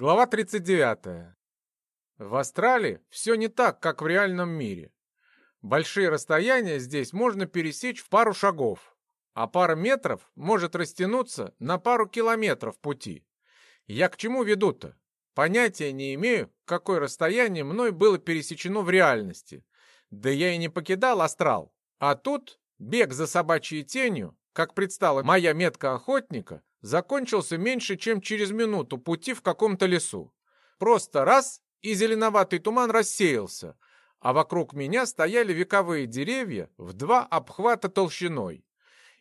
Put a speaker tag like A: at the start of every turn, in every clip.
A: Глава 39. В Астрале все не так, как в реальном мире. Большие расстояния здесь можно пересечь в пару шагов, а пара метров может растянуться на пару километров пути. Я к чему веду-то? Понятия не имею, какое расстояние мной было пересечено в реальности. Да я и не покидал астрал. А тут бег за собачьей тенью, как предстала моя метка охотника, закончился меньше, чем через минуту пути в каком-то лесу. Просто раз, и зеленоватый туман рассеялся, а вокруг меня стояли вековые деревья в два обхвата толщиной.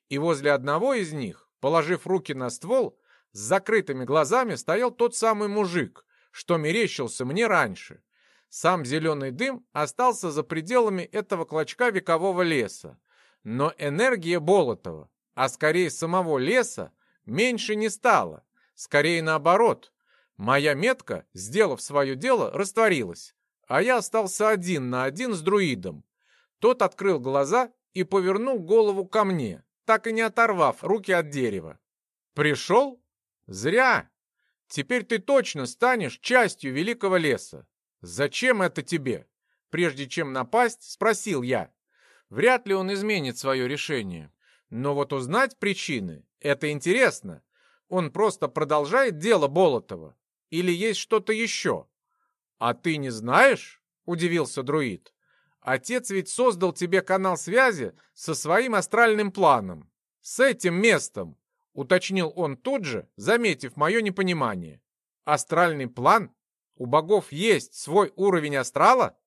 A: И возле одного из них, положив руки на ствол, с закрытыми глазами стоял тот самый мужик, что мерещился мне раньше. Сам зеленый дым остался за пределами этого клочка векового леса. Но энергия Болотова, а скорее самого леса, меньше не стало. Скорее наоборот. Моя метка, сделав свое дело, растворилась, а я остался один на один с друидом. Тот открыл глаза и повернул голову ко мне, так и не оторвав руки от дерева. «Пришел? Зря! Теперь ты точно станешь частью великого леса. Зачем это тебе?» Прежде чем напасть, спросил я. Вряд ли он изменит свое решение. Но вот узнать причины — это интересно. Он просто продолжает дело Болотова. Или есть что-то еще? А ты не знаешь? Удивился друид. Отец ведь создал тебе канал связи со своим астральным планом. С этим местом, уточнил он тут же, заметив мое непонимание. Астральный план? У богов есть свой уровень астрала?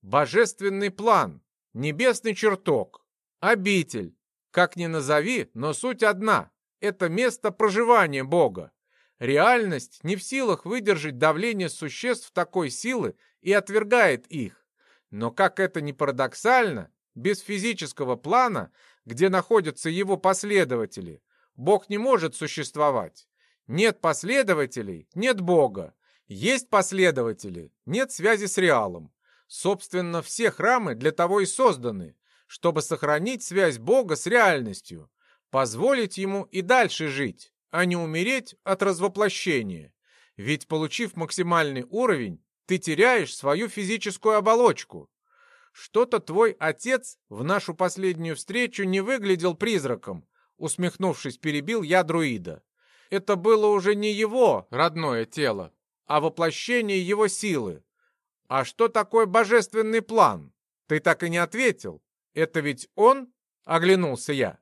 A: Божественный план, небесный чертог, обитель, как ни назови, но суть одна — это место проживания Бога. Реальность не в силах выдержать давление существ такой силы и отвергает их. Но как это ни парадоксально, без физического плана, где находятся его последователи, Бог не может существовать. Нет последователей — нет Бога. Есть последователи — нет связи с реалом. Собственно, все храмы для того и созданы, чтобы сохранить связь Бога с реальностью, позволить ему и дальше жить, а не умереть от развоплощения. Ведь, получив максимальный уровень, ты теряешь свою физическую оболочку. Что-то твой отец в нашу последнюю встречу не выглядел призраком, усмехнувшись, перебил я друида. Это было уже не его родное тело, а воплощение его силы. А что такое божественный план? Ты так и не ответил. Это ведь он? Оглянулся я.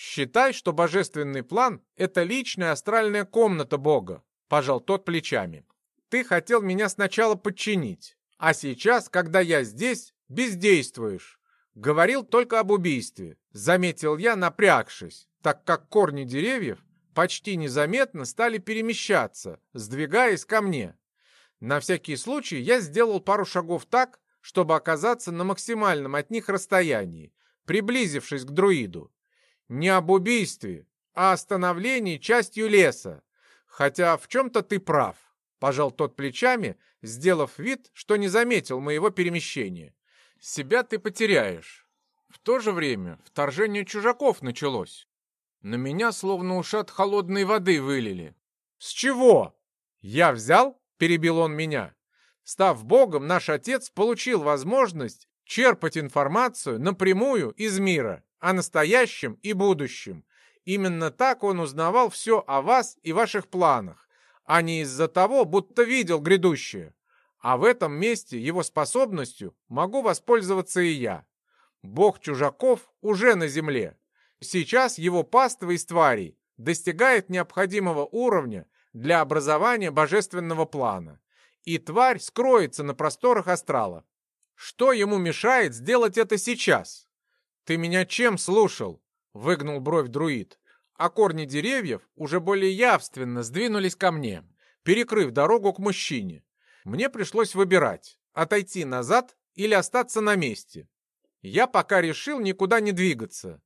A: Считай, что божественный план — это личная астральная комната Бога. Пожал тот плечами. Ты хотел меня сначала подчинить, а сейчас, когда я здесь, бездействуешь. Говорил только об убийстве. Заметил я, напрягшись, так как корни деревьев почти незаметно стали перемещаться, сдвигаясь ко мне. На всякий случай я сделал пару шагов так, чтобы оказаться на максимальном от них расстоянии, приблизившись к друиду. Не об убийстве, а о становлении частью леса. Хотя в чем-то ты прав, пожал тот плечами, сделав вид, что не заметил моего перемещения. Себя ты потеряешь. В то же время вторжение чужаков началось. На меня словно ушат холодной воды вылили. «С чего?» «Я взял?» — перебил он меня. Став Богом, наш Отец получил возможность черпать информацию напрямую из мира, о настоящем и будущем. Именно так он узнавал все о вас и ваших планах, а не из-за того, будто видел грядущее. А в этом месте его способностью могу воспользоваться и я. Бог чужаков уже на земле. Сейчас его паства из тварей достигает необходимого уровня для образования божественного плана и тварь скроется на просторах астрала. Что ему мешает сделать это сейчас? Ты меня чем слушал? Выгнул бровь друид, а корни деревьев уже более явственно сдвинулись ко мне, перекрыв дорогу к мужчине. Мне пришлось выбирать, отойти назад или остаться на месте. Я пока решил никуда не двигаться.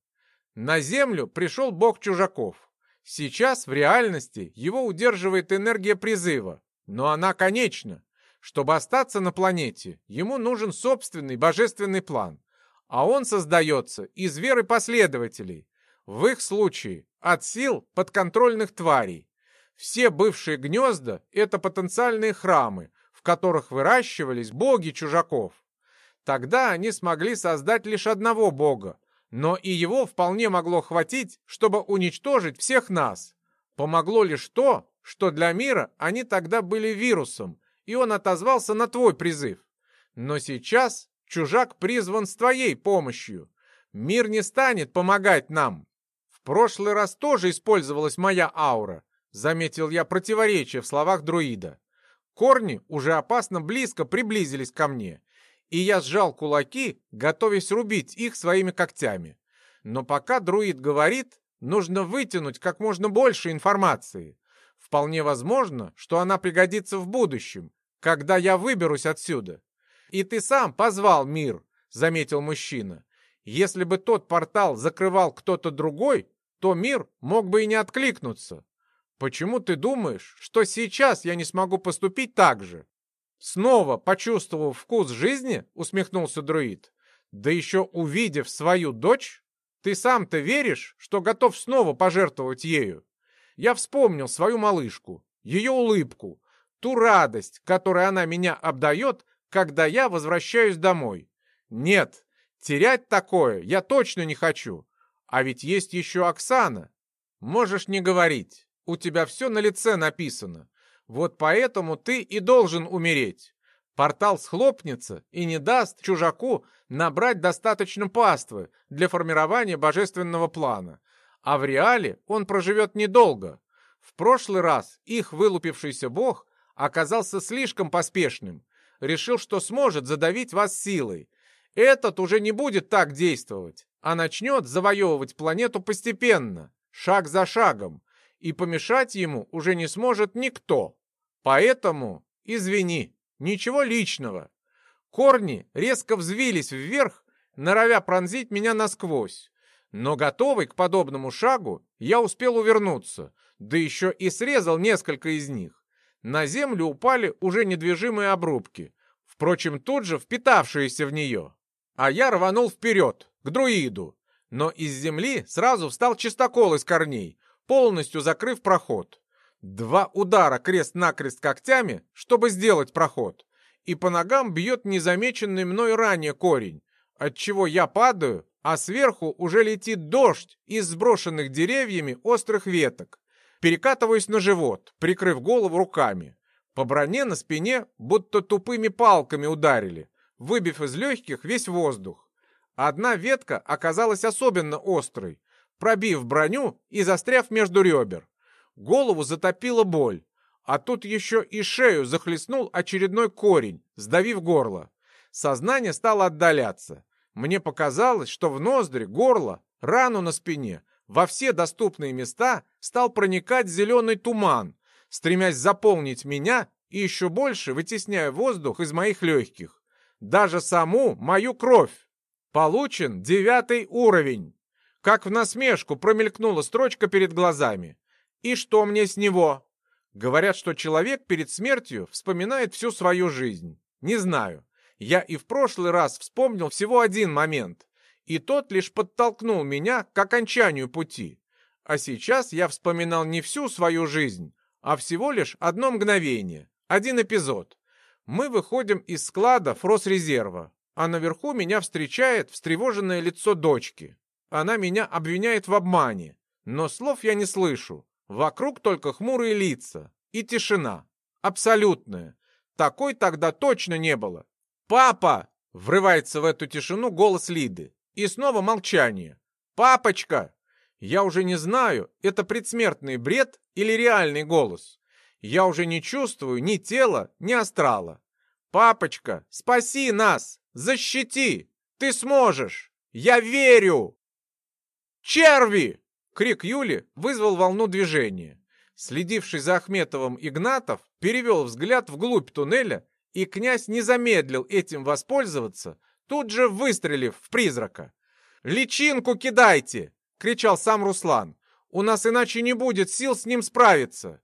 A: На землю пришел бог чужаков. Сейчас в реальности его удерживает энергия призыва, но она конечна. Чтобы остаться на планете, ему нужен собственный божественный план. А он создается из веры последователей. В их случае от сил подконтрольных тварей. Все бывшие гнезда — это потенциальные храмы, в которых выращивались боги чужаков. Тогда они смогли создать лишь одного бога, но и его вполне могло хватить, чтобы уничтожить всех нас. Помогло лишь то, что для мира они тогда были вирусом, и он отозвался на твой призыв. Но сейчас чужак призван с твоей помощью. Мир не станет помогать нам. В прошлый раз тоже использовалась моя аура, заметил я противоречие в словах друида. Корни уже опасно близко приблизились ко мне, и я сжал кулаки, готовясь рубить их своими когтями. Но пока друид говорит, нужно вытянуть как можно больше информации. Вполне возможно, что она пригодится в будущем, когда я выберусь отсюда. И ты сам позвал мир, заметил мужчина. Если бы тот портал закрывал кто-то другой, то мир мог бы и не откликнуться. Почему ты думаешь, что сейчас я не смогу поступить так же? Снова почувствовав вкус жизни, усмехнулся друид. Да еще увидев свою дочь, ты сам-то веришь, что готов снова пожертвовать ею? Я вспомнил свою малышку, ее улыбку, ту радость, которой она меня обдает, когда я возвращаюсь домой. Нет, терять такое я точно не хочу. А ведь есть еще Оксана. Можешь не говорить. У тебя все на лице написано. Вот поэтому ты и должен умереть. Портал схлопнется и не даст чужаку набрать достаточно паствы для формирования божественного плана. А в реале он проживет недолго. В прошлый раз их вылупившийся бог оказался слишком поспешным. Решил, что сможет задавить вас силой. Этот уже не будет так действовать, а начнет завоевывать планету постепенно, шаг за шагом, и помешать ему уже не сможет никто. Поэтому, извини, ничего личного. Корни резко взвились вверх, норовя пронзить меня насквозь. Но готовый к подобному шагу, я успел увернуться, да еще и срезал несколько из них. На землю упали уже недвижимые обрубки, впрочем, тут же впитавшиеся в нее. А я рванул вперед, к друиду. Но из земли сразу встал чистокол из корней, полностью закрыв проход. Два удара крест-накрест когтями, чтобы сделать проход. И по ногам бьет незамеченный мной ранее корень, отчего я падаю, а сверху уже летит дождь из сброшенных деревьями острых веток. Перекатываюсь на живот, прикрыв голову руками. По броне на спине будто тупыми палками ударили, выбив из легких весь воздух. Одна ветка оказалась особенно острой, пробив броню и застряв между ребер. Голову затопила боль, а тут еще и шею захлестнул очередной корень, сдавив горло. Сознание стало отдаляться. Мне показалось, что в ноздри, горло, рану на спине, во все доступные места стал проникать зеленый туман, стремясь заполнить меня и еще больше вытесняя воздух из моих легких. Даже саму мою кровь. Получен девятый уровень. Как в насмешку промелькнула строчка перед глазами. И что мне с него? Говорят, что человек перед смертью вспоминает всю свою жизнь. Не знаю. Я и в прошлый раз вспомнил всего один момент. И тот лишь подтолкнул меня к окончанию пути. А сейчас я вспоминал не всю свою жизнь, а всего лишь одно мгновение, один эпизод. Мы выходим из склада фросрезерва, а наверху меня встречает встревоженное лицо дочки. Она меня обвиняет в обмане, но слов я не слышу. Вокруг только хмурые лица и тишина. Абсолютная. Такой тогда точно не было. «Папа!» — врывается в эту тишину голос Лиды. И снова молчание. «Папочка!» Я уже не знаю, это предсмертный бред или реальный голос. Я уже не чувствую ни тела, ни астрала. «Папочка, спаси нас! Защити! Ты сможешь! Я верю!» «Черви!» — крик Юли вызвал волну движения. Следивший за Ахметовым Игнатов перевел взгляд вглубь туннеля, и князь не замедлил этим воспользоваться, тут же выстрелив в призрака. «Личинку кидайте!» — кричал сам Руслан. «У нас иначе не будет сил с ним справиться!»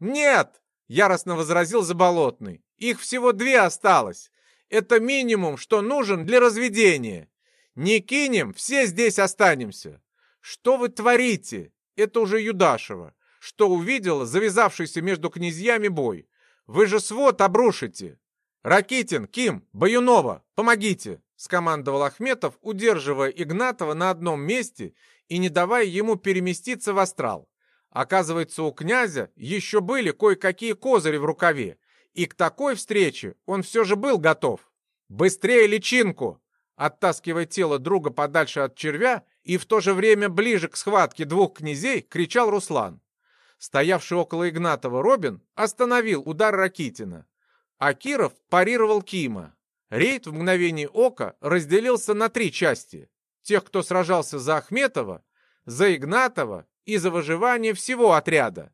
A: «Нет!» — яростно возразил Заболотный. «Их всего две осталось. Это минимум, что нужен для разведения. Не кинем, все здесь останемся. «Что вы творите?» Это уже Юдашева. что увидела завязавшийся между князьями бой. «Вы же свод обрушите!» «Ракитин, Ким, Баюнова, помогите!» — скомандовал Ахметов, удерживая Игнатова на одном месте и не давая ему переместиться в астрал. Оказывается, у князя еще были кое-какие козыри в рукаве, и к такой встрече он все же был готов. «Быстрее личинку!» Оттаскивая тело друга подальше от червя и в то же время ближе к схватке двух князей, кричал Руслан. Стоявший около Игнатова Робин остановил удар Ракитина, а Киров парировал Кима. Рейд в мгновение ока разделился на три части. Тех, кто сражался за Ахметова, за Игнатова и за выживание всего отряда.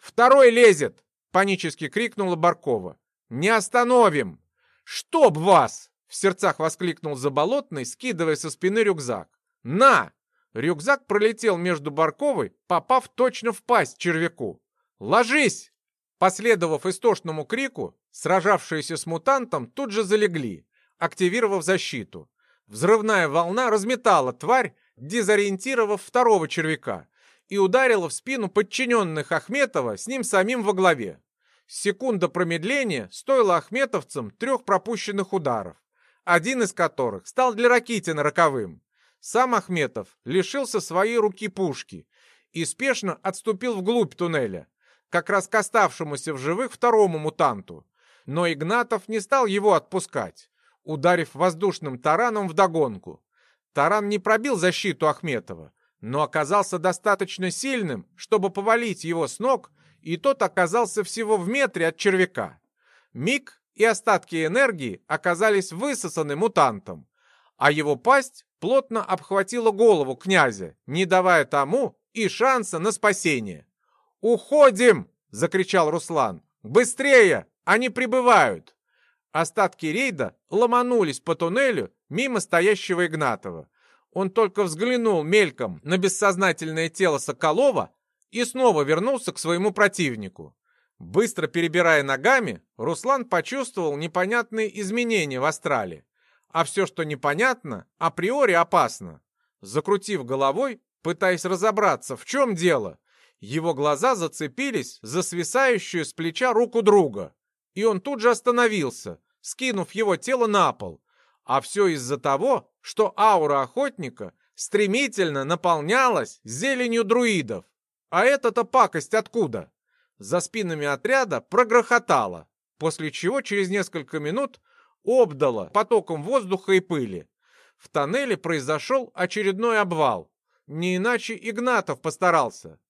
A: «Второй лезет!» — панически крикнула Баркова. «Не остановим!» «Чтоб вас!» — в сердцах воскликнул Заболотный, скидывая со спины рюкзак. «На!» Рюкзак пролетел между Барковой, попав точно в пасть червяку. «Ложись!» Последовав истошному крику, сражавшиеся с мутантом тут же залегли, активировав защиту. Взрывная волна разметала тварь, дезориентировав второго червяка, и ударила в спину подчиненных Ахметова с ним самим во главе. Секунда промедления стоила ахметовцам трех пропущенных ударов, один из которых стал для Ракитина роковым. Сам Ахметов лишился своей руки пушки и спешно отступил вглубь туннеля, как раз к оставшемуся в живых второму мутанту. Но Игнатов не стал его отпускать, ударив воздушным тараном вдогонку. Таран не пробил защиту Ахметова, но оказался достаточно сильным, чтобы повалить его с ног и тот оказался всего в метре от червяка. Миг и остатки энергии оказались высосаны мутантом, а его пасть плотно обхватила голову князя, не давая тому и шанса на спасение. «Уходим!» — закричал Руслан. «Быстрее! Они прибывают!» Остатки рейда ломанулись по туннелю мимо стоящего Игнатова. Он только взглянул мельком на бессознательное тело Соколова и снова вернулся к своему противнику. Быстро перебирая ногами, Руслан почувствовал непонятные изменения в астрале. А все, что непонятно, априори опасно. Закрутив головой, пытаясь разобраться, в чем дело, его глаза зацепились за свисающую с плеча руку друга. И он тут же остановился, скинув его тело на пол. А все из-за того, что аура охотника стремительно наполнялась зеленью друидов. А эта-то пакость откуда? За спинами отряда прогрохотало, после чего через несколько минут обдало потоком воздуха и пыли. В тоннеле произошел очередной обвал. Не иначе Игнатов постарался.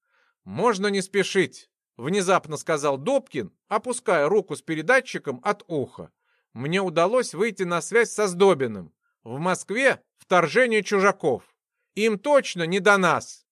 A: «Можно не спешить», — внезапно сказал Добкин, опуская руку с передатчиком от уха. «Мне удалось выйти на связь со Сдобиным. В Москве вторжение чужаков. Им точно не до нас».